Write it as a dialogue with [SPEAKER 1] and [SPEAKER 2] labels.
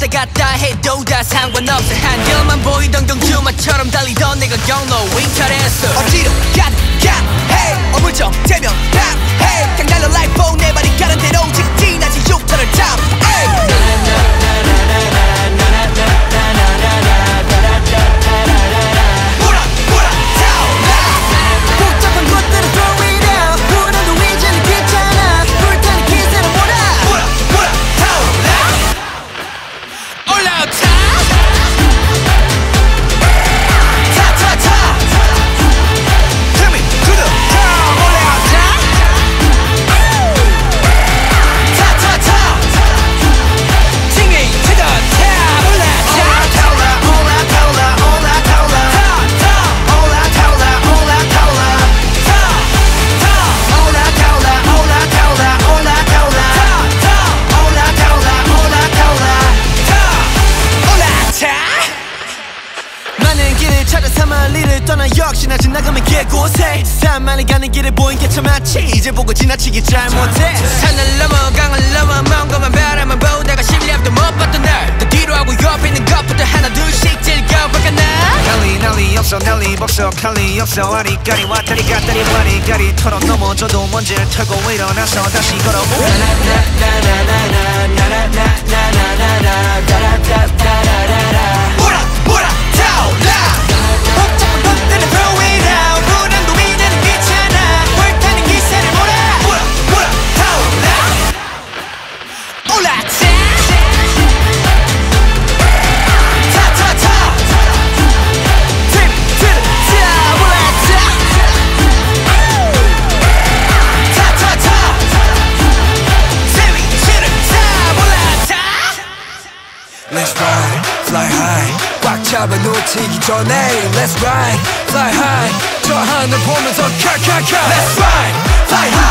[SPEAKER 1] 왔다 갔다 해도 다 상관없어. 한결만 보이던 경주마처럼 달리던 내가 경로 위탈했어
[SPEAKER 2] 어디로 가가 해 어물쩍 대면 답해 달려 라이프 내 발이 가는 대로
[SPEAKER 3] 많은 길을 찾아 사마리를 떠나 역시나 지나가면 개곳에 산만이 가는 길에 보인 게 참았지 이제 보고 지나치기 잘못해
[SPEAKER 1] 산을 넘어 강을 넘어 먼 것만 바라만 보다가 실력도 못 봤던 날또 뒤로 하고 옆에 있는 것부터 하나 둘씩 즐겨볼까 나
[SPEAKER 4] 난리 난리 없어 난리 없어 칼리 없어 아리까리 왔다리 갔다리 와리까리 털어 넘어져도 먼지를 털고 일어나서 다시 걸어보
[SPEAKER 2] 뭐라
[SPEAKER 5] Let's ride, fly high 꽉 잡아 놓치기 전에 Let's ride, fly high 저 하늘 보면서 캬캬캬
[SPEAKER 2] Let's ride, fly high
[SPEAKER 5] 이 기회 놓치기